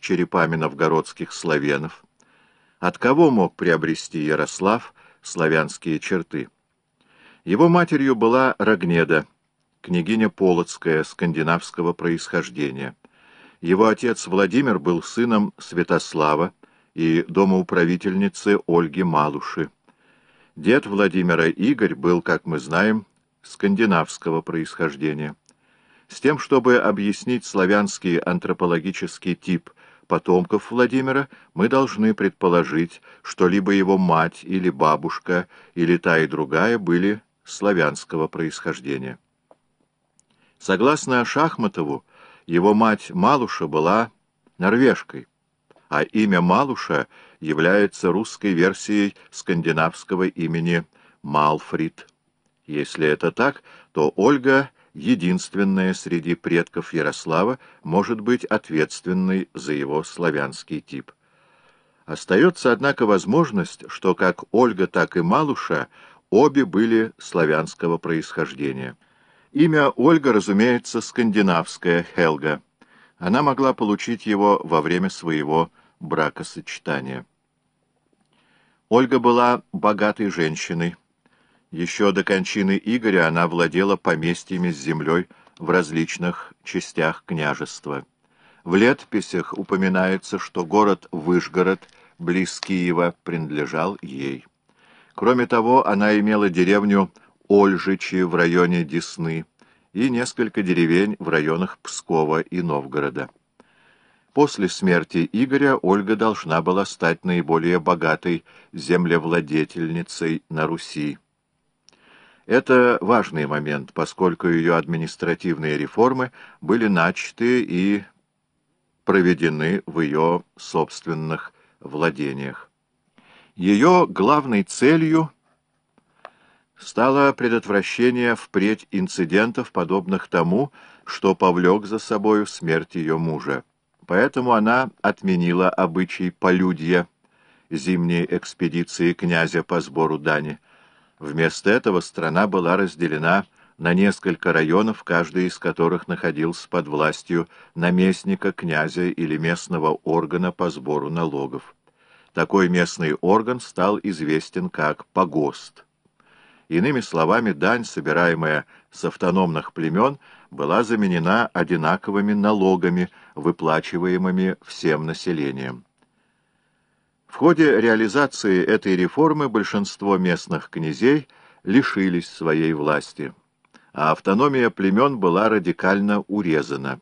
черепами новгородских славянов. От кого мог приобрести Ярослав славянские черты? Его матерью была Рогнеда, княгиня Полоцкая, скандинавского происхождения. Его отец Владимир был сыном Святослава и домоуправительницы Ольги Малуши. Дед Владимира Игорь был, как мы знаем, скандинавского происхождения. С тем, чтобы объяснить славянский антропологический тип потомков Владимира, мы должны предположить, что либо его мать или бабушка, или та и другая были славянского происхождения. Согласно Шахматову, его мать Малуша была норвежкой, а имя Малуша является русской версией скандинавского имени Малфрид. Если это так, то Ольга, единственная среди предков Ярослава, может быть ответственной за его славянский тип. Остается, однако, возможность, что как Ольга, так и Малуша обе были славянского происхождения. Имя Ольга, разумеется, скандинавское Хелга. Она могла получить его во время своего бракосочетания. Ольга была богатой женщиной. Еще до кончины Игоря она владела поместьями с землей в различных частях княжества. В летописях упоминается, что город Выжгород, близ Киева, принадлежал ей. Кроме того, она имела деревню Ольжичи в районе Десны и несколько деревень в районах Пскова и Новгорода. После смерти Игоря Ольга должна была стать наиболее богатой землевладетельницей на Руси. Это важный момент, поскольку ее административные реформы были начаты и проведены в ее собственных владениях. Ее главной целью стало предотвращение впредь инцидентов, подобных тому, что повлек за собою смерть ее мужа. Поэтому она отменила обычай полюдья, зимней экспедиции князя по сбору дани. Вместо этого страна была разделена на несколько районов, каждый из которых находился под властью наместника, князя или местного органа по сбору налогов. Такой местный орган стал известен как погост. Иными словами, дань, собираемая с автономных племен, была заменена одинаковыми налогами, выплачиваемыми всем населением. В ходе реализации этой реформы большинство местных князей лишились своей власти, а автономия племен была радикально урезана.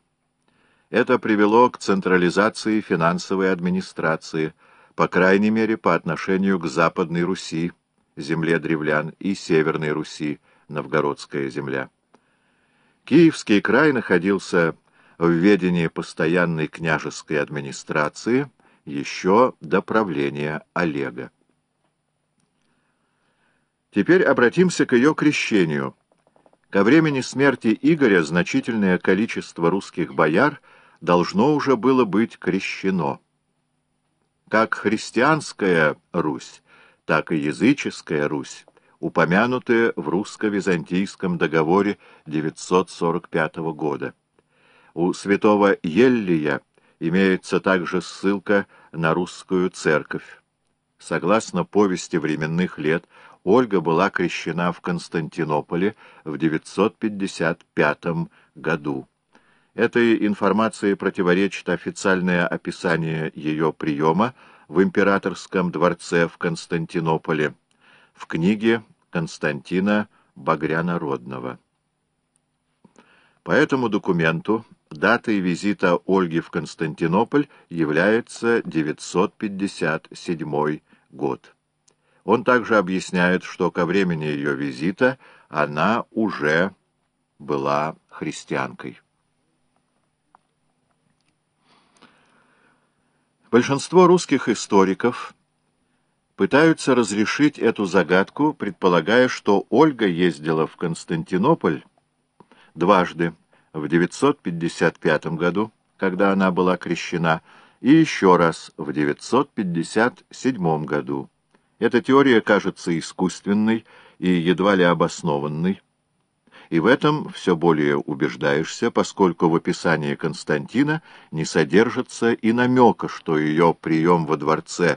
Это привело к централизации финансовой администрации, по крайней мере по отношению к Западной Руси, земле древлян, и Северной Руси, Новгородская земля. Киевский край находился в ведении постоянной княжеской администрации еще до правления Олега. Теперь обратимся к ее крещению. Ко времени смерти Игоря значительное количество русских бояр должно уже было быть крещено. Как христианская Русь, так и языческая Русь, упомянутые в русско-византийском договоре 945 года. У святого Еллия имеется также ссылка на русскую церковь. Согласно повести временных лет, Ольга была крещена в Константинополе в 955 году. Этой информации противоречит официальное описание ее приема в императорском дворце в Константинополе, в книге Константина Багрянародного. По этому документу датой визита Ольги в Константинополь является 957 год. Он также объясняет, что ко времени ее визита она уже была христианкой. Большинство русских историков пытаются разрешить эту загадку, предполагая, что Ольга ездила в Константинополь дважды, в 955 году, когда она была крещена, и еще раз в 957 году. Эта теория кажется искусственной и едва ли обоснованной. и в этом все более убеждаешься, поскольку в описании Константина не содержится и намека, что ее прием во дворце